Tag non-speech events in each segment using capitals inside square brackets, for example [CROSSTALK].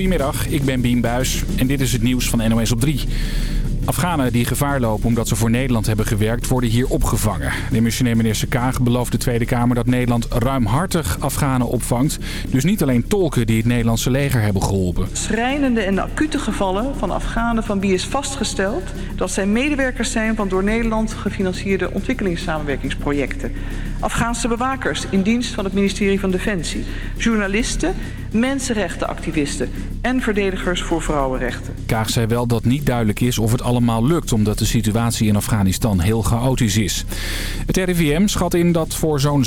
Goedemiddag, ik ben Bien Buis en dit is het nieuws van NOS op 3. Afghanen die gevaar lopen omdat ze voor Nederland hebben gewerkt worden hier opgevangen. De missionair minister Kaag belooft de Tweede Kamer dat Nederland ruimhartig Afghanen opvangt. Dus niet alleen tolken die het Nederlandse leger hebben geholpen. Schrijnende en acute gevallen van Afghanen van wie is vastgesteld dat zij medewerkers zijn van door Nederland gefinancierde ontwikkelingssamenwerkingsprojecten. Afghaanse bewakers in dienst van het ministerie van Defensie. Journalisten, mensenrechtenactivisten en verdedigers voor vrouwenrechten. Kaag zei wel dat niet duidelijk is of het allemaal lukt... omdat de situatie in Afghanistan heel chaotisch is. Het RIVM schat in dat voor zo'n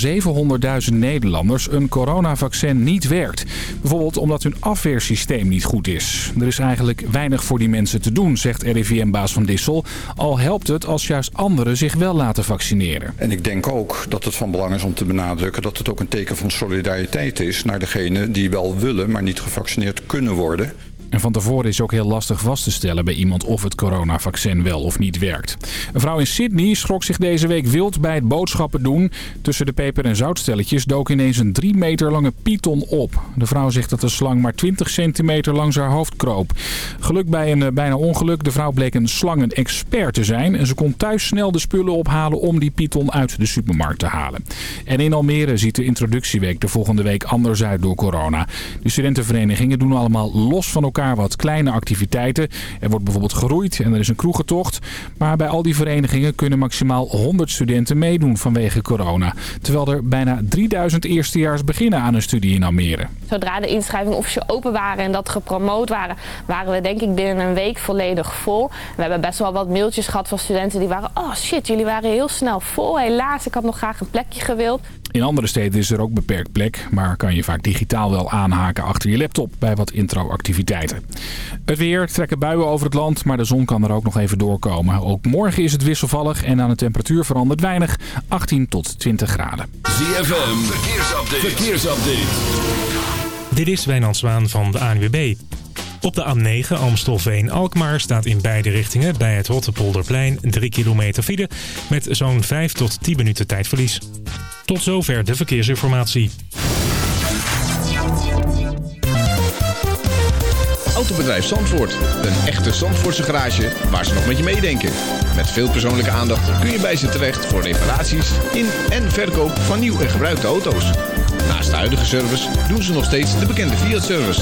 700.000 Nederlanders een coronavaccin niet werkt. Bijvoorbeeld omdat hun afweersysteem niet goed is. Er is eigenlijk weinig voor die mensen te doen, zegt RIVM-baas Van Dissel. Al helpt het als juist anderen zich wel laten vaccineren. En ik denk ook dat het van belang is om te benadrukken... dat het ook een teken van solidariteit is naar degene die wel willen... maar niet gevaccineerd kunnen worden. En van tevoren is ook heel lastig vast te stellen bij iemand of het coronavaccin wel of niet werkt. Een vrouw in Sydney schrok zich deze week wild bij het boodschappen doen. Tussen de peper- en zoutstelletjes dook ineens een 3 meter lange python op. De vrouw zegt dat de slang maar 20 centimeter langs haar hoofd kroop. Geluk bij een eh, bijna ongeluk. De vrouw bleek een slangen-expert te zijn. En ze kon thuis snel de spullen ophalen om die python uit de supermarkt te halen. En in Almere ziet de introductieweek de volgende week anders uit door corona. De studentenverenigingen doen allemaal los van elkaar wat kleine activiteiten. Er wordt bijvoorbeeld geroeid en er is een kroegentocht. Maar bij al die verenigingen kunnen maximaal 100 studenten meedoen vanwege corona. Terwijl er bijna 3000 eerstejaars beginnen aan een studie in Almere. Zodra de inschrijvingen officieel open waren en dat gepromoot waren, waren we denk ik binnen een week volledig vol. We hebben best wel wat mailtjes gehad van studenten die waren, oh shit, jullie waren heel snel vol. Helaas, ik had nog graag een plekje gewild. In andere steden is er ook beperkt plek, maar kan je vaak digitaal wel aanhaken achter je laptop bij wat introactiviteiten. Het weer trekken buien over het land, maar de zon kan er ook nog even doorkomen. Ook morgen is het wisselvallig en aan de temperatuur verandert weinig, 18 tot 20 graden. ZFM, verkeersupdate. verkeersupdate. Dit is Wijnand Zwaan van de ANWB. Op de A9 Amstelveen-Alkmaar staat in beide richtingen bij het Rottepolderplein 3 kilometer file met zo'n 5 tot 10 minuten tijdverlies. Tot zover de verkeersinformatie. Autobedrijf Zandvoort. Een echte Zandvoortse garage waar ze nog met je meedenken. Met veel persoonlijke aandacht kun je bij ze terecht voor reparaties in en verkoop van nieuw en gebruikte auto's. Naast de huidige service doen ze nog steeds de bekende Fiat-service.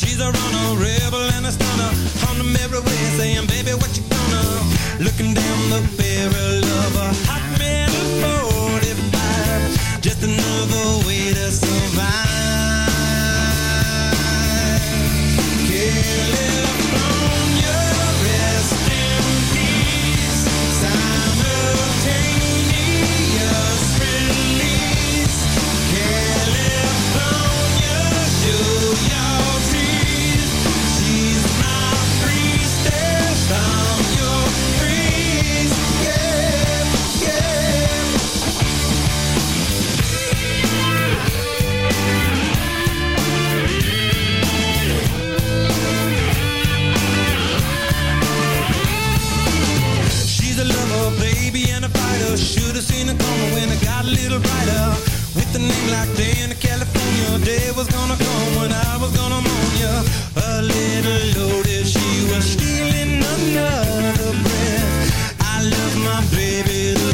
She's a runner, rebel and a stunner. On the mirror way saying, baby, what you gonna? Looking down the barrel of a hot metal 45. Just another way to survive. Fighter. Should've seen it coming when it got a little brighter. With a name like Dana, California, day was gonna come when I was gonna mourn ya. A little loaded, she was stealing another breath. I love my baby to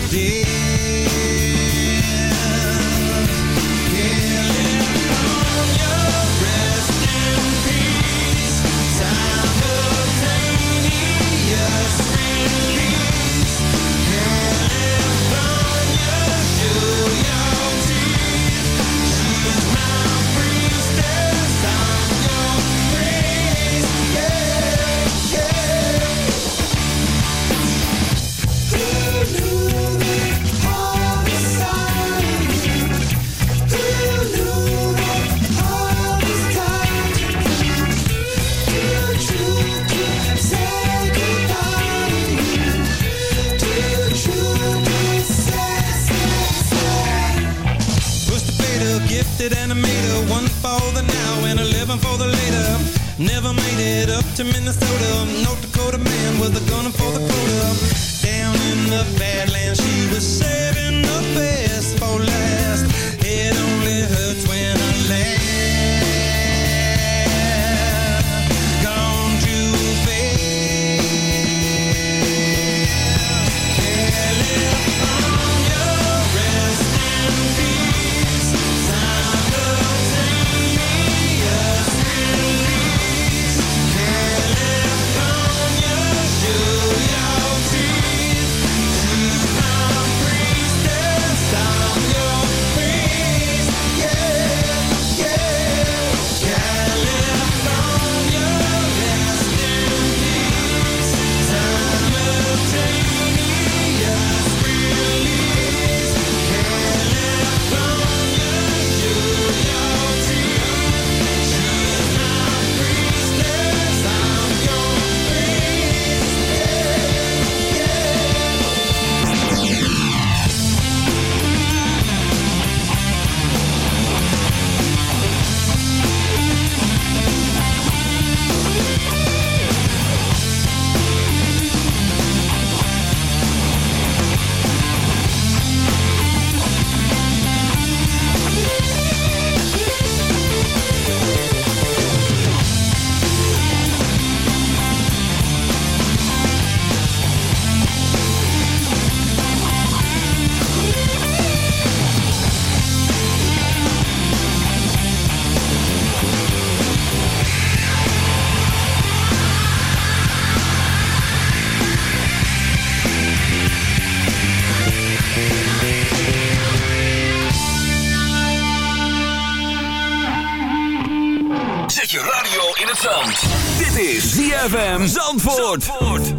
ZFM Zandvoort.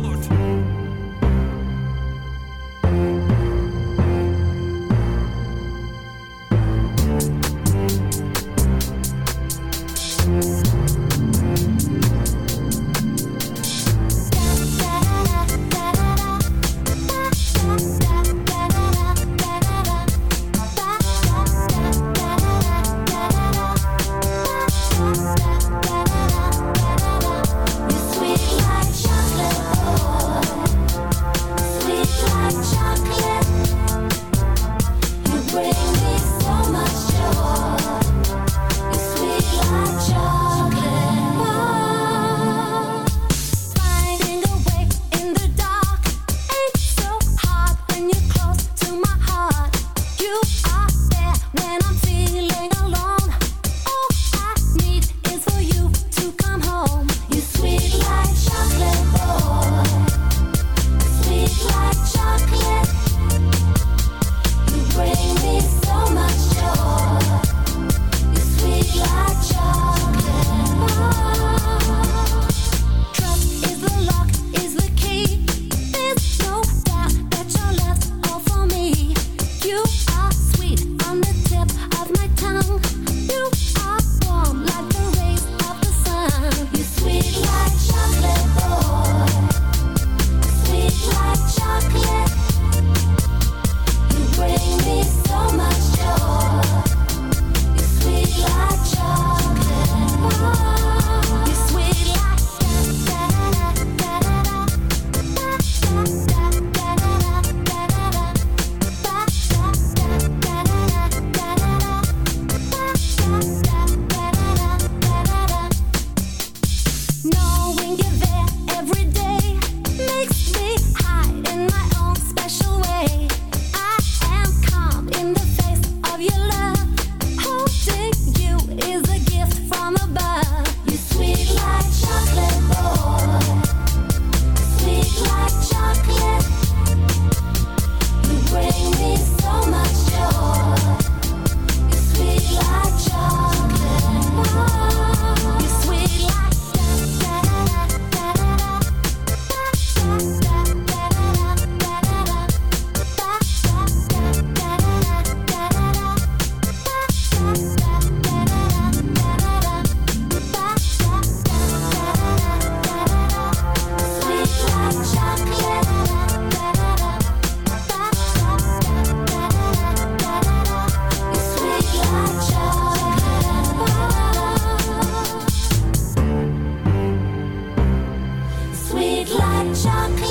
上。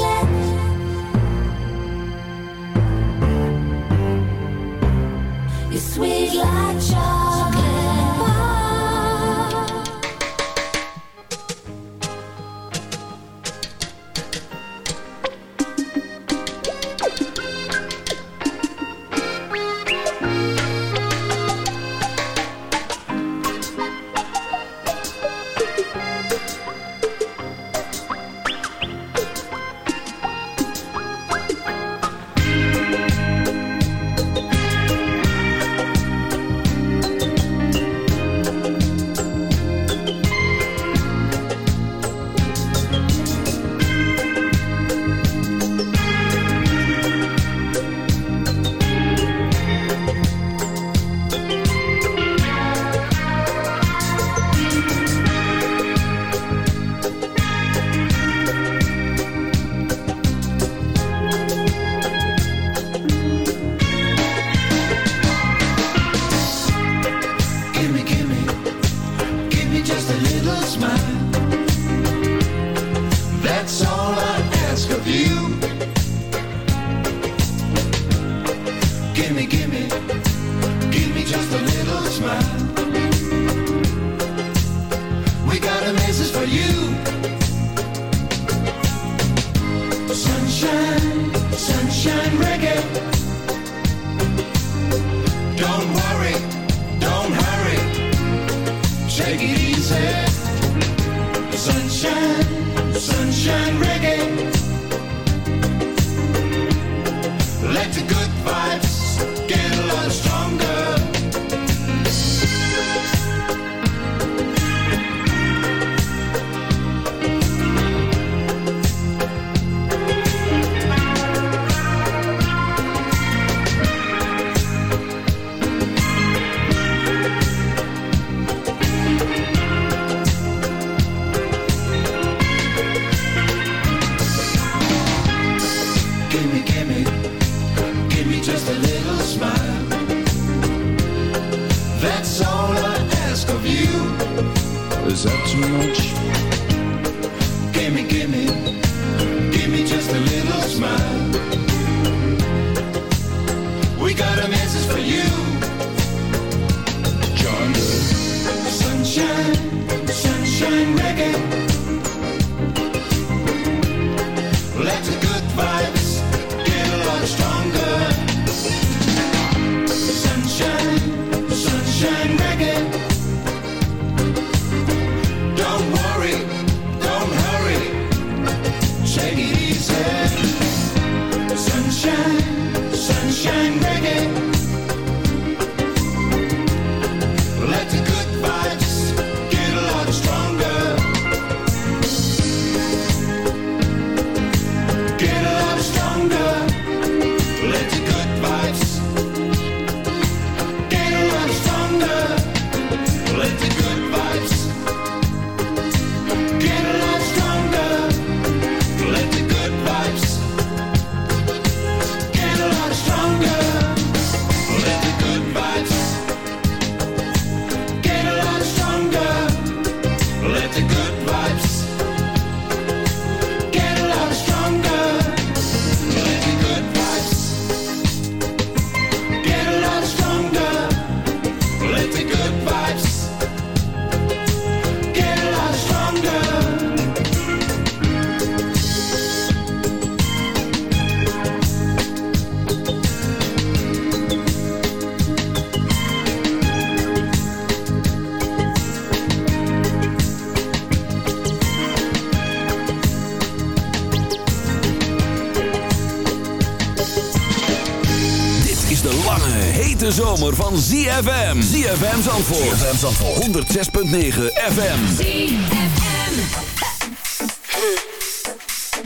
Van ZFM. ZFM Zandvoort. ZFM Zandvoort. 106.9 FM.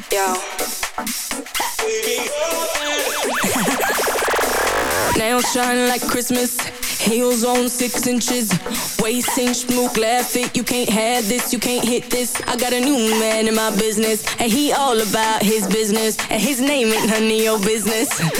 Yo. [LAUGHS] Nails shine like Christmas. Heels on six inches. Waist inch, smooth, glad fit. You can't have this, you can't hit this. I got a new man in my business. And he all about his business. And his name ain't none of your business. [LAUGHS]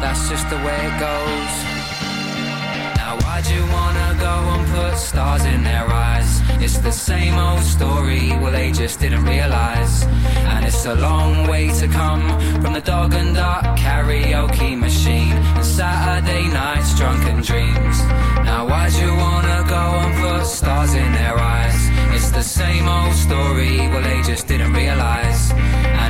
That's just the way it goes. Now why'd you wanna go and put stars in their eyes? It's the same old story, well they just didn't realize. And it's a long way to come from the dog and duck karaoke machine and Saturday nights drunken dreams. Now why'd you wanna go and put stars in their eyes? It's the same old story, well they just didn't realize.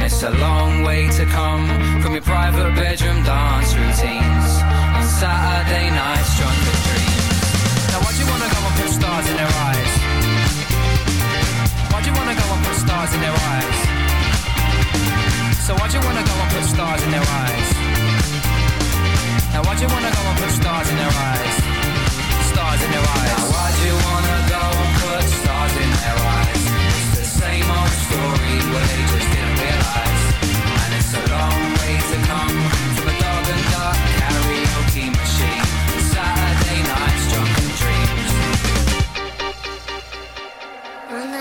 It's a long way to come from your private bedroom dance routines on Saturday nights with dreams. Now why'd you wanna go and put stars in their eyes? Why'd you wanna go and put stars in their eyes? So why'd you wanna go and put stars in their eyes? Now why'd you wanna go and put stars in their eyes? Stars in their eyes. Now why'd you wanna go and put stars in their eyes? It's the same old story where they just didn't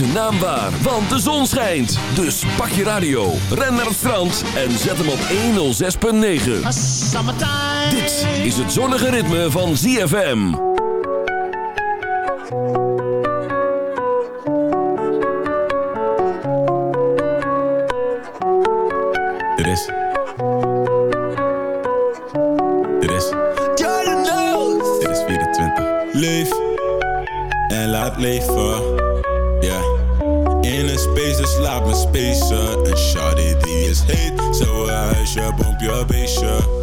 Zijn naam waar, want de zon schijnt. Dus pak je radio, ren naar het strand en zet hem op 106.9. Dit is het zonnige ritme van ZFM. Dit is. Dit is. Dit is 24. Leef en laat leven. Ja. Dus laat me spacen. Een shawty die is heet. Zo een huisje, boompje, beestje.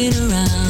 Looking around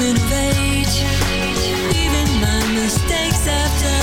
Coming of age, even my mistakes have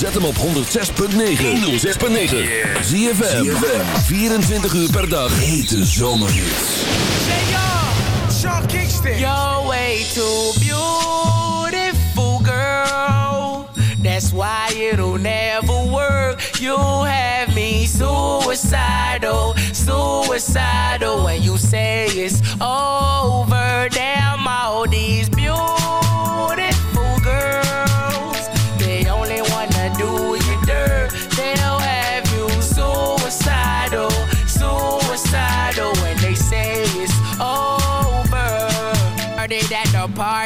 zet hem op 106.9. 106.9. ZFM. 24 uur per dag. Hete zomerhits. Sean Kingston. You're way too beautiful, girl. That's why it'll never work. You have me suicidal, suicidal. When you say it's over,